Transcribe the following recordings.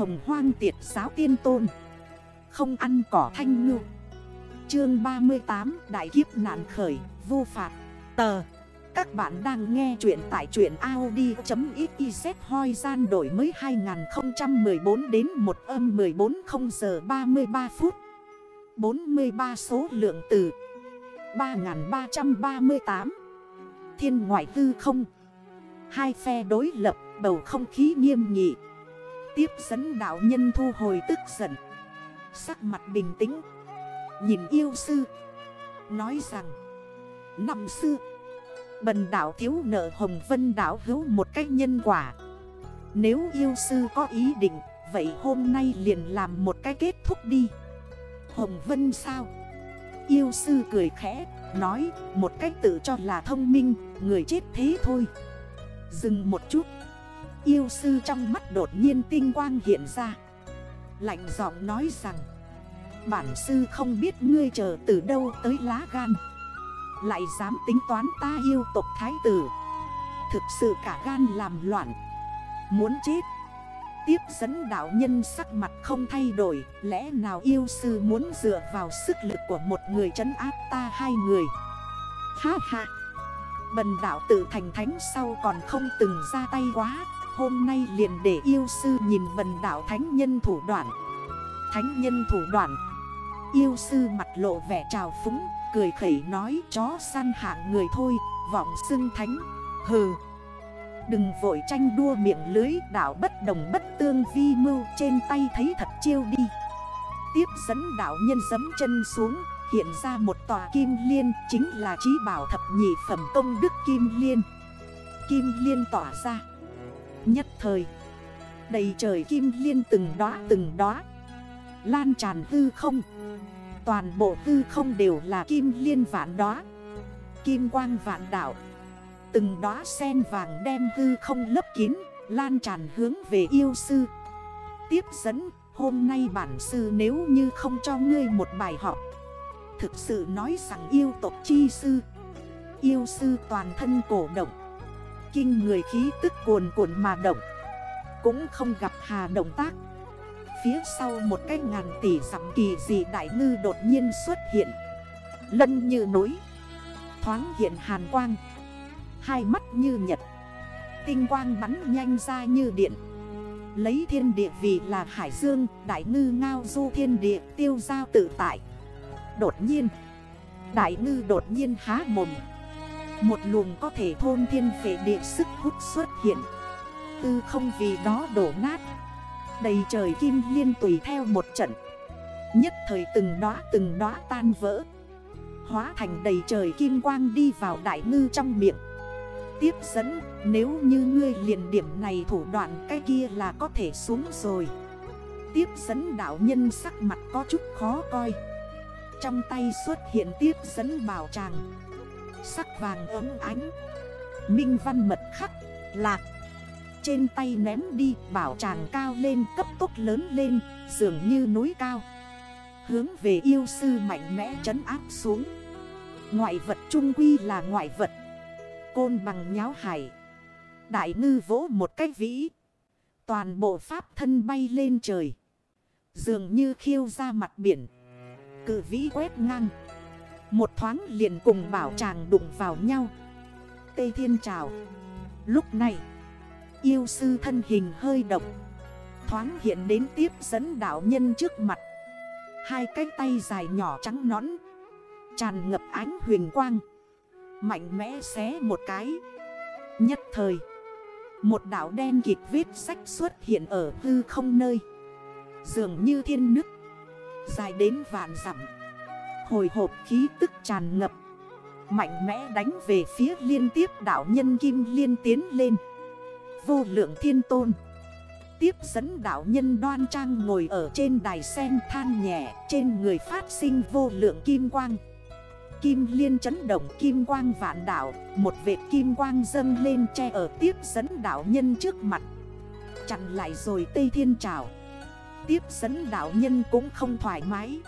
hồng hoang tiệt giáo tiên tôn. Không ăn cỏ thanh ngư. Chương 38 Đại kiếp nạn khởi Vô phạt. Tờ. Các bạn đang nghe chuyện tại chuyện Audi.xyz hoi gian đổi mới 2014 đến 1 âm 14 0 giờ 33 phút. 43 số lượng từ 3338 Thiên ngoại tư không. Hai phe đối lập, bầu không khí nghiêm nghị. Tiếp dẫn đạo nhân thu hồi tức giận. Sắc mặt bình tĩnh. Nhìn yêu sư. Nói rằng, Năm xưa Bần đảo thiếu nợ Hồng Vân đảo hữu một cách nhân quả. Nếu yêu sư có ý định, Vậy hôm nay liền làm một cái kết thúc đi. Hồng Vân sao? Yêu sư cười khẽ, Nói, một cách tự cho là thông minh, Người chết thế thôi. Dừng một chút. Yêu sư trong mắt đột nhiên tinh quang hiện ra. Lạnh giọng nói rằng, Bản sư không biết ngươi chờ từ đâu tới lá gan. Lại dám tính toán ta yêu tộc thái tử. Thực sự cả gan làm loạn. Muốn chết. Tiếp dẫn đạo nhân sắc mặt không thay đổi. Lẽ nào yêu sư muốn dựa vào sức lực của một người trấn áp ta hai người? Ha ha. Bần đạo tự thành thánh sau còn không từng ra tay quá. Hôm nay liền để yêu sư nhìn bần đạo thánh nhân thủ đoạn. Thánh nhân thủ đoạn. Yêu sư mặt lộ vẻ trào phúng, Cười khẩy nói, chó săn hạng người thôi, Vọng xưng thánh. Hừ. Đừng vội tranh đua miệng lưới đảo bất đồng bất tương vi mưu, Trên tay thấy thật chiêu đi. Tiếp dẫn đảo nhân dấm chân xuống, Hiện ra một tòa kim liên, Chính là trí bảo thập nhị phẩm công đức kim liên. Kim liên tỏa ra. Nhất thời. Đầy trời kim liên từng đóa từng đóa. Lan tràn hư không. Toàn bộ hư không đều là kim liên vạn đóa. Kim quang vạn đảo Từng đóa sen vàng đem hư không lấp kín, Lan tràn hướng về yêu sư. Tiếp dẫn, Hôm nay bản sư nếu như không cho ngươi một bài học. Thực sự nói rằng yêu tộc chi sư. Yêu sư toàn thân cổ động. Kinh người khí tức cuồn cuộn mà động. Cũng không gặp hà động tác. Phía sau một cái ngàn tỷ giảm kỳ dị đại ngư đột nhiên xuất hiện. Lân như núi. Thoáng hiện hàn quang. Hai mắt như nhật. Tinh quang bắn nhanh ra như điện. Lấy thiên địa vì là hải dương, Đại ngư ngao du thiên địa tiêu giao tự tại. Đột nhiên. Đại ngư đột nhiên há mồm. Một luồng có thể thôn thiên phệ địa sức hút xuất hiện. Tư không vì đó đổ nát. Đầy trời kim liên tùy theo một trận. Nhất thời từng đóa từng đóa tan vỡ. Hóa thành đầy trời kim quang đi vào đại ngư trong miệng. Tiếp dẫn, nếu như ngươi liền điểm này thủ đoạn cái kia là có thể xuống rồi. Tiếp dẫn đạo nhân sắc mặt có chút khó coi. Trong tay xuất hiện tiếp dẫn bảo tràng. Sắc vàng ấm ánh. Minh văn mật khắc, Lạc. Trên tay ném đi, bảo tràng cao lên, cấp tốc lớn lên, Dường như núi cao. Hướng về yêu sư mạnh mẽ trấn áp xuống. Ngoại vật trung quy là ngoại vật. Côn bằng nháo hải. Đại ngư vỗ một cái vĩ. Toàn bộ pháp thân bay lên trời. Dường như khiêu ra mặt biển. Cự vĩ quét ngang. Một thoáng liền cùng bảo chàng đụng vào nhau. Tây thiên trào Lúc này, Yêu sư thân hình hơi động. Thoáng hiện đến tiếp dẫn đạo nhân trước mặt. Hai cái tay dài nhỏ trắng nõn, Tràn ngập ánh huyền quang. Mạnh mẽ xé một cái. Nhất thời, Một đảo đen kịt vết sách xuất hiện ở hư không nơi. Dường như thiên nức Dài đến vạn dặm. Hồi hộp khí tức tràn ngập. Mạnh mẽ đánh về phía liên tiếp đảo nhân kim liên tiến lên. Vô lượng thiên tôn. Tiếp dẫn đảo nhân đoan trang ngồi ở trên đài sen than nhẹ, Trên người phát sinh vô lượng kim quang. Kim liên chấn động kim quang vạn đảo Một vệt kim quang dâng lên che ở tiếp dẫn đảo nhân trước mặt. Chặn lại rồi Tây Thiên trào. Tiếp dẫn đảo nhân cũng không thoải mái.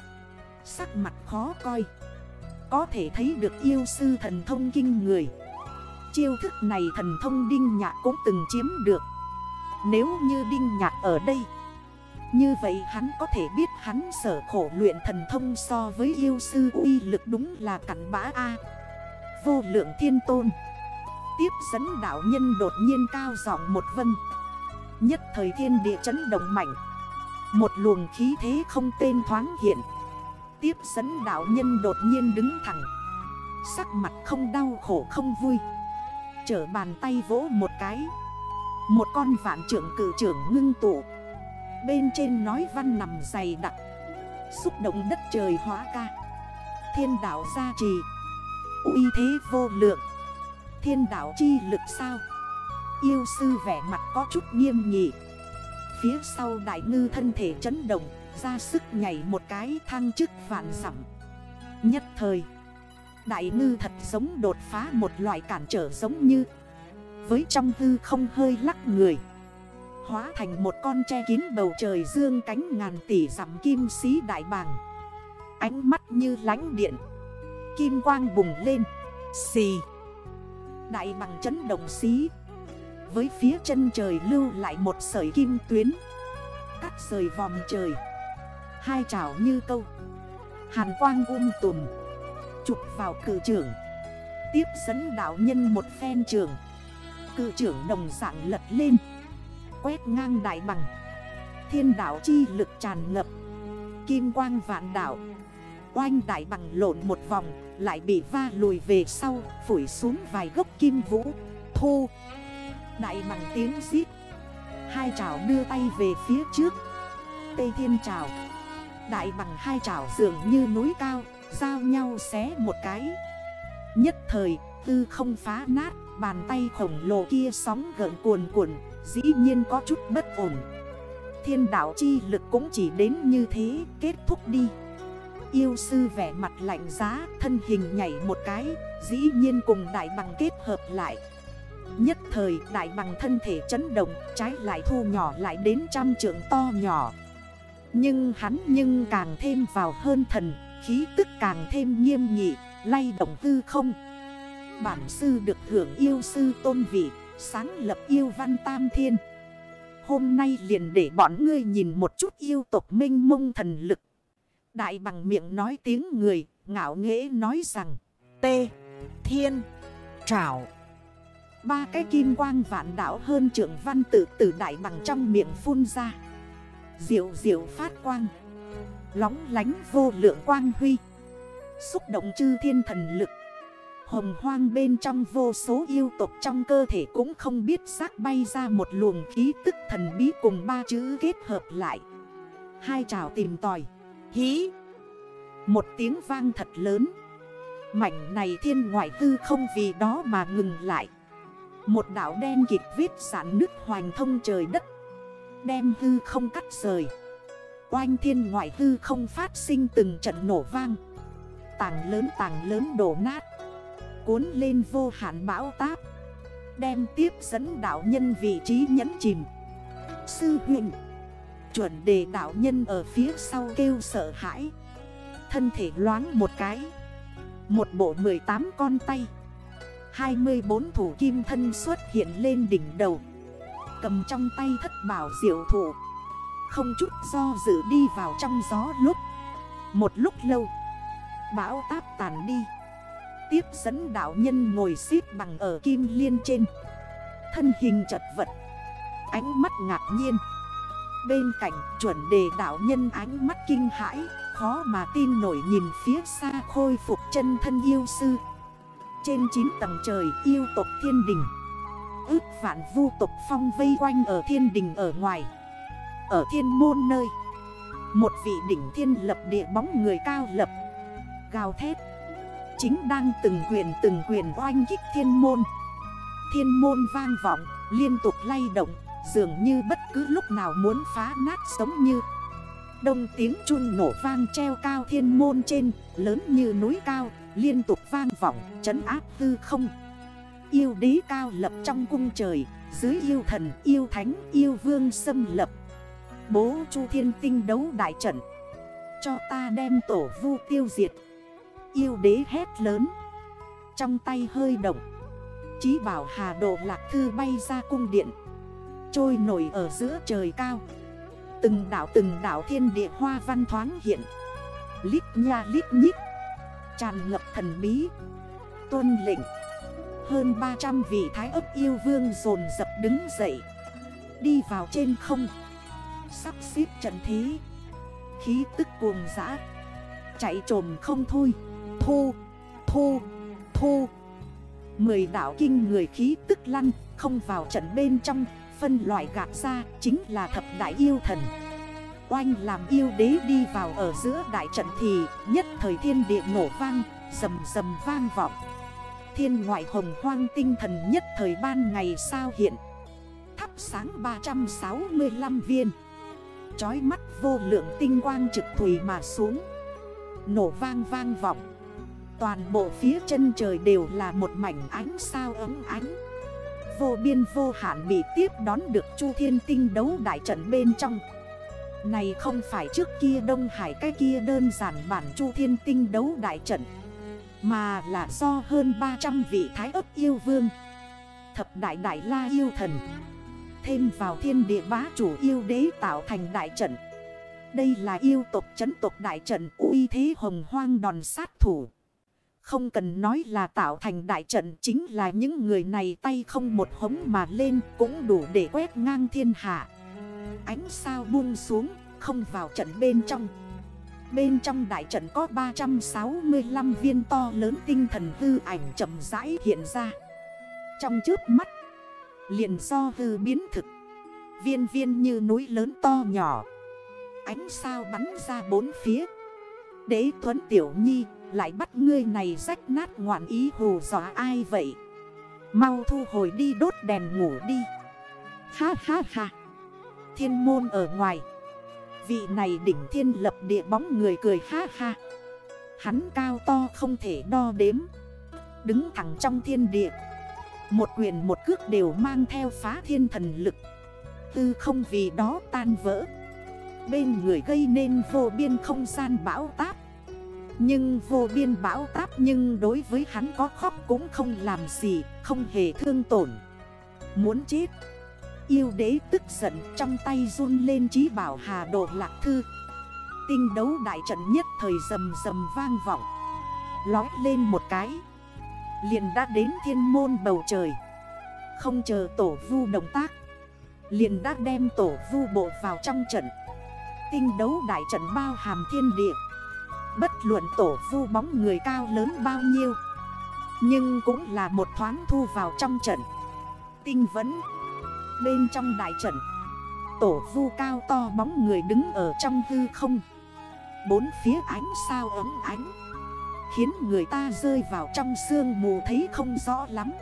Sắc mặt khó coi. Có thể thấy được yêu sư thần thông kinh người. Chiêu thức này thần thông Đinh Nhạc cũng từng chiếm được. Nếu như Đinh Nhạc ở đây, Như vậy hắn có thể biết hắn sở khổ luyện thần thông so với yêu sư uy lực đúng là cảnh bã A. Vô lượng thiên tôn. Tiếp dẫn đảo nhân đột nhiên cao giọng một vân Nhất thời thiên địa chấn động mạnh. Một luồng khí thế không tên thoáng hiện. Tiếp dẫn đạo nhân đột nhiên đứng thẳng. Sắc mặt không đau khổ không vui. Chở bàn tay vỗ một cái. Một con vạn trưởng cử trưởng ngưng tụ. Bên trên nói văn nằm dày đặc. Xúc động đất trời hóa ca. Thiên đảo gia trì. Uy thế vô lượng. Thiên đảo chi lực sao? Yêu sư vẻ mặt có chút nghiêm nghị. Phía sau đại ngư thân thể chấn động. Ra sức nhảy một cái thang chức vạn dặm. Nhất thời, Đại ngư thật giống đột phá một loại cản trở giống như, Với trong hư không hơi lắc người, Hóa thành một con che kín bầu trời dương cánh ngàn tỷ giảm kim sĩ đại bàng. Ánh mắt như lánh điện, Kim quang bùng lên, Xì. Đại bằng chấn động xí, Với phía chân trời lưu lại một sợi kim tuyến, Cắt rời vòng trời. Hai trảo như câu. Hàn quang um tùm. Chụp vào cử trưởng. Tiếp dẫn đảo nhân một phen trường. Cự trưởng đồng dạng lật lên. Quét ngang đại bằng. Thiên đảo chi lực tràn ngập. Kim quang vạn đảo Oanh đại bằng lộn một vòng, Lại bị va lùi về sau, Phủi xuống vài gốc kim vũ. Thu Đại bằng tiếng giít Hai trào đưa tay về phía trước. Tây thiên trào. Đại bằng hai chảo dường như núi cao, Giao nhau xé một cái. Nhất thời, tư không phá nát, Bàn tay khổng lồ kia sóng gợn cuồn cuộn, Dĩ nhiên có chút bất ổn. Thiên đảo chi lực cũng chỉ đến như thế, Kết thúc đi. Yêu sư vẻ mặt lạnh giá, Thân hình nhảy một cái, Dĩ nhiên cùng đại bằng kết hợp lại. Nhất thời, đại bằng thân thể chấn động, Trái lại thu nhỏ lại đến trăm trượng to nhỏ. Nhưng hắn nhưng càng thêm vào hơn thần Khí tức càng thêm nghiêm nghị Lay động tư không Bản sư được hưởng yêu sư tôn vị Sáng lập yêu văn tam thiên Hôm nay liền để bọn ngươi nhìn một chút yêu tộc minh mông thần lực Đại bằng miệng nói tiếng người, ngạo nghễ nói rằng T. Thiên. Trảo. Ba cái kim quang vạn đảo hơn trưởng văn tự từ đại bằng trong miệng phun ra. Diệu diệu phát quang. Lóng lánh vô lượng quang huy. Xúc động chư thiên thần lực. Hồng hoang bên trong vô số yêu tộc trong cơ thể cũng không biết xác bay ra một luồng khí tức thần bí cùng ba chữ kết hợp lại. Hai trào tìm tòi. Hí Một tiếng vang thật lớn Mảnh này thiên ngoại hư không vì đó mà ngừng lại Một đảo đen kịch viết sản nước hoành thông trời đất Đem hư không cắt rời. Oanh thiên ngoại hư không phát sinh từng trận nổ vang. Tàng lớn tàng lớn đổ nát. Cuốn lên vô hạn bão táp. Đem tiếp dẫn đảo nhân vị trí nhấn chìm. Sư huynh, Chuẩn đề đạo nhân ở phía sau kêu sợ hãi. Thân thể loáng một cái. Một bộ 18 con tay. 24 thủ kim thân xuất hiện lên đỉnh đầu. Cầm trong tay thất bảo diệu thủ. Không chút do dự đi vào trong gió lúc. Một lúc lâu, Bão táp tàn đi. Tiếp dẫn đạo nhân ngồi xếp bằng ở kim liên trên. Thân hình chật vật, Ánh mắt ngạc nhiên. Bên cạnh chuẩn đề đạo nhân ánh mắt kinh hãi, Khó mà tin nổi nhìn phía xa khôi phục chân thân yêu sư. Trên 9 tầng trời yêu tộc thiên đình Ước vạn vu tộc phong vây quanh ở thiên đình ở ngoài. Ở thiên môn nơi, Một vị đỉnh thiên lập địa bóng người cao lập, Gào thét. Chính đang từng quyền từng quyền oanh kích thiên môn. Thiên môn vang vọng, Liên tục lay động, Dường như bất cứ lúc nào muốn phá nát sống như. Đông tiếng chun nổ vang treo cao thiên môn trên, Lớn như núi cao, Liên tục vang vọng, chấn áp tư không. Yêu đế cao lập trong cung trời, Dưới yêu thần, yêu thánh, yêu vương xâm lập. Bố chu thiên tinh đấu đại trận, Cho ta đem tổ vu tiêu diệt. Yêu đế hét lớn, Trong tay hơi động. Chí bảo hà độ lạc thư bay ra cung điện, Trôi nổi ở giữa trời cao. Từng đảo từng đảo thiên địa hoa văn thoáng hiện. Lít nha lít nhít, Tràn ngập thần bí, Tuân lệnh. Hơn 300 vị thái ấp yêu vương dồn dập đứng dậy. Đi vào trên không. Sắp xếp trận thí Khí tức cuồng dã. Chạy trồm không thôi. Thu, thu, thu. Mười đảo kinh người khí tức lăn Không vào trận bên trong. Phân loại gạt ra chính là thập đại yêu thần. Oanh làm yêu đế đi vào ở giữa đại trận thì Nhất thời thiên địa nổ vang Dầm dầm vang vọng. Thiên ngoại hồng hoang tinh thần nhất thời ban ngày sao hiện. Thắp sáng 365 viên. Chói mắt vô lượng tinh quang trực thủy mà xuống. Nổ vang vang vọng. Toàn bộ phía chân trời đều là một mảnh ánh sao ấm ánh. Vô biên vô hạn bị tiếp đón được Chu Thiên Tinh đấu đại trận bên trong. Này không phải trước kia Đông Hải cái kia đơn giản bản Chu Thiên Tinh đấu đại trận. Mà là do hơn 300 vị thái ấp yêu vương. Thập đại đại la yêu thần. Thêm vào thiên địa bá chủ yêu đế tạo thành đại trận. Đây là yêu tộc chấn tộc đại trận uy thế hồng hoang đòn sát thủ. Không cần nói là tạo thành đại trận chính là những người này tay không một hống mà lên cũng đủ để quét ngang thiên hạ. Ánh sao buông xuống, không vào trận bên trong. Bên trong đại trận có 365 viên to lớn tinh thần hư ảnh chậm rãi hiện ra. Trong trước mắt, liền do hư biến thực. Viên viên như núi lớn to nhỏ. Ánh sao bắn ra bốn phía. Đế Tuấn Tiểu Nhi lại bắt ngươi này rách nát ngoạn ý hù dọa ai vậy? Mau thu hồi đi đốt đèn ngủ đi. Ha ha ha. Thiên môn ở ngoài. Vị này đỉnh thiên lập địa bóng người cười ha ha. Hắn cao to không thể đo đếm. Đứng thẳng trong thiên địa. Một quyền một cước đều mang theo phá thiên thần lực. Tư không vì đó tan vỡ. Bên người gây nên vô biên không gian bão táp. Nhưng vô biên bão táp nhưng đối với hắn có khóc cũng không làm gì, Không hề thương tổn. Muốn chết Yêu đế tức giận trong tay run lên trí bảo hà độ lạc thư. Tinh đấu đại trận nhất thời rầm rầm vang vọng. Lói lên một cái. Liền đã đến thiên môn bầu trời. Không chờ tổ vu động tác. Liền đã đem tổ vu bộ vào trong trận. Tinh đấu đại trận bao hàm thiên địa. Bất luận tổ vu bóng người cao lớn bao nhiêu. Nhưng cũng là một thoáng thu vào trong trận. Tinh vẫn Bên trong đại trận. Tổ vu cao to bóng người đứng ở trong hư không. Bốn phía ánh sao ấm ánh. Khiến người ta rơi vào trong sương mù thấy không rõ lắm.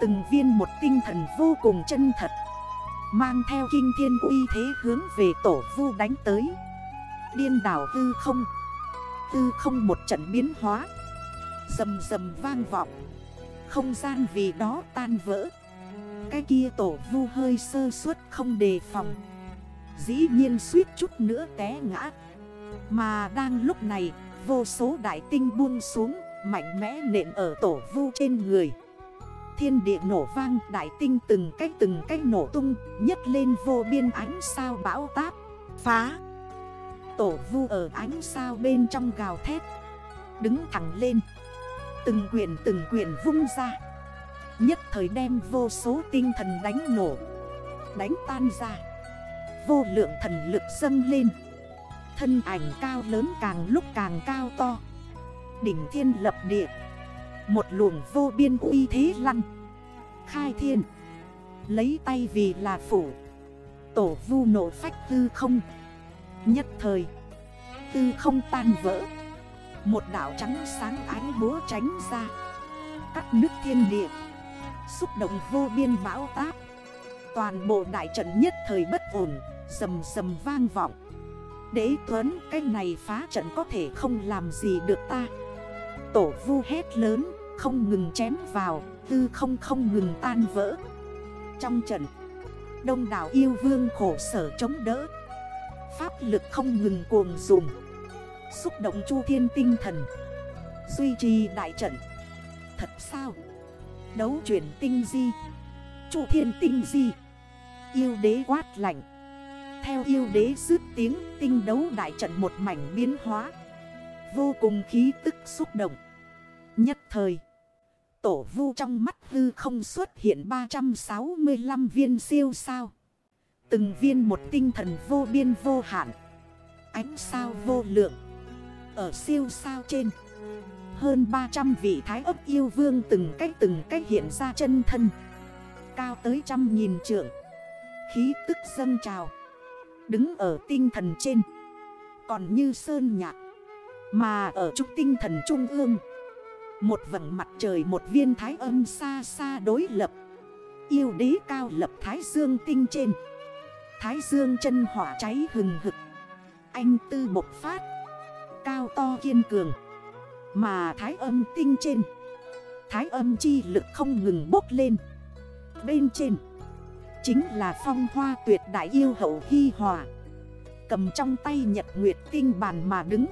Từng viên một tinh thần vô cùng chân thật. Mang theo kinh thiên uy thế hướng về tổ vu đánh tới. Điên đảo hư không. Hư không một trận biến hóa. Dầm dầm vang vọng. Không gian vì đó tan vỡ. Cái kia tổ vu hơi sơ suất không đề phòng. Dĩ nhiên suýt chút nữa té ngã. Mà đang lúc này, Vô số đại tinh buông xuống, Mạnh mẽ nện ở tổ vu trên người. Thiên địa nổ vang, đại tinh từng cách từng cách nổ tung Nhất lên vô biên ánh sao bão táp. Phá! Tổ vu ở ánh sao bên trong gào thét, Đứng thẳng lên. Từng quyển từng quyển vung ra. Nhất thời đem vô số tinh thần đánh nổ. Đánh tan ra. Vô lượng thần lực dâng lên. Thân ảnh cao lớn càng lúc càng cao to. Đỉnh thiên lập địa. Một luồng vô biên uy thế lăn. Khai thiên. Lấy tay vì là phủ. Tổ vu nổ phách tư không. Nhất thời. Tư không tan vỡ. Một đảo trắng sáng ánh búa tránh ra. Cắt nước thiên địa. Xúc động vô biên bão táp. Toàn bộ đại trận nhất thời bất ổn Sầm sầm vang vọng. Đế Tuấn, cái này phá trận có thể không làm gì được ta. Tổ vu hét lớn, Không ngừng chém vào, Tư không không ngừng tan vỡ. Trong trận, Đông đảo yêu vương khổ sở chống đỡ. Pháp lực không ngừng cuồng dùng Xúc động chu thiên tinh thần. Duy trì đại trận. Thật sao? Đấu chuyển tinh di. Chủ thiên tinh di. Yêu đế quát lạnh. Theo yêu đế dứt tiếng, tinh đấu đại trận một mảnh biến hóa. Vô cùng khí tức xúc động. Nhất thời, Tổ vu trong mắt hư không xuất hiện 365 viên siêu sao. Từng viên một tinh thần vô biên vô hạn. Ánh sao vô lượng. Ở siêu sao trên hơn 300 vị thái ấp yêu vương từng cách từng cách hiện ra chân thân. Cao tới trăm nghìn trượng. Khí tức dâng trào. Đứng ở tinh thần trên. Còn như sơn nhạc. Mà ở trúc tinh thần trung ương. Một vầng mặt trời một viên thái âm xa xa đối lập. Yêu đế cao lập thái dương tinh trên. Thái dương chân hỏa cháy hừng hực. Anh tư bộc phát. Cao to kiên cường. Mà thái âm tinh trên. Thái âm chi lực không ngừng bốc lên. Bên trên, Chính là phong hoa tuyệt đại yêu hậu hy hòa. Cầm trong tay nhật nguyệt tinh bàn mà đứng.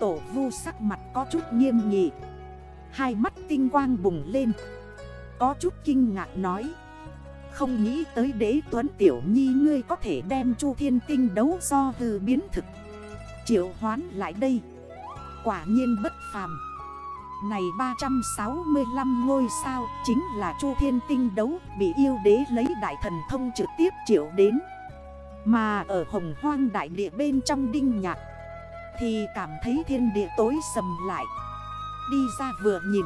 Tổ vu sắc mặt có chút nghiêm nghị. Hai mắt tinh quang bùng lên. Có chút kinh ngạc nói, Không nghĩ tới đế tuấn tiểu nhi ngươi có thể đem chu thiên tinh đấu do hư biến thực. Triệu hoán lại đây. Quả nhiên bất phàm này 365 ngôi sao chính là Chu Thiên Tinh đấu bị yêu đế lấy đại thần thông trực tiếp triệu đến. Mà ở hồng hoang đại địa bên trong đinh nhạc thì cảm thấy thiên địa tối sầm lại. Đi ra vừa nhìn,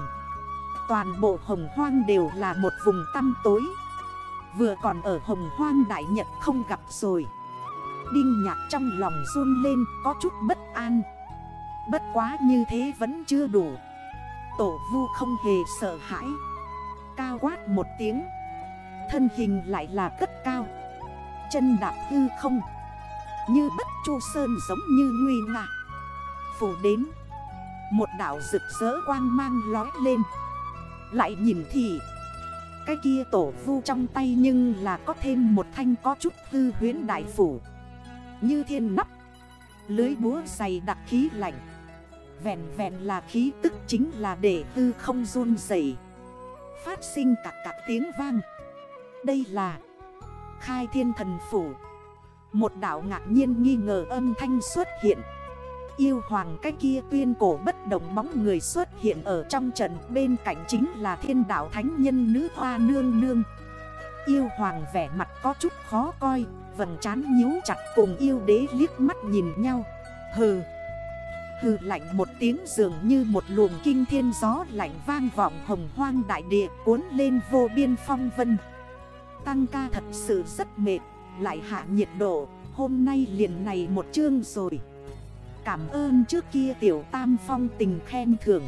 toàn bộ hồng hoang đều là một vùng tăm tối. Vừa còn ở hồng hoang đại nhật không gặp rồi. Đinh nhạc trong lòng run lên có chút bất an. Bất quá như thế vẫn chưa đủ. Tổ vu không hề sợ hãi. Cao quát một tiếng. Thân hình lại là cất cao. Chân đạp hư không. Như bất chu sơn giống như nguy ngạ Phủ đến. Một đảo rực rỡ quang mang lói lên. Lại nhìn thì, Cái kia tổ vu trong tay nhưng là có thêm một thanh có chút hư huyến đại phủ. Như thiên nắp. Lưới búa dày đặc khí lạnh. Vẹn vẹn là khí tức chính là để tư không run dậy Phát sinh cả cả tiếng vang. Đây là Khai thiên thần phủ. Một đảo ngạc nhiên nghi ngờ âm thanh xuất hiện. Yêu hoàng cái kia tuyên cổ bất động bóng người xuất hiện ở trong trận, Bên cạnh chính là thiên đảo thánh nhân nữ hoa nương nương. Yêu hoàng vẻ mặt có chút khó coi, Vầng trán nhíu chặt cùng yêu đế liếc mắt nhìn nhau. Hừ Hừ lạnh một tiếng dường như một luồng kinh thiên gió lạnh vang vọng hồng hoang đại địa cuốn lên vô biên phong vân. Tăng ca thật sự rất mệt, lại hạ nhiệt độ, hôm nay liền này một chương rồi. Cảm ơn trước kia tiểu tam phong tình khen thưởng.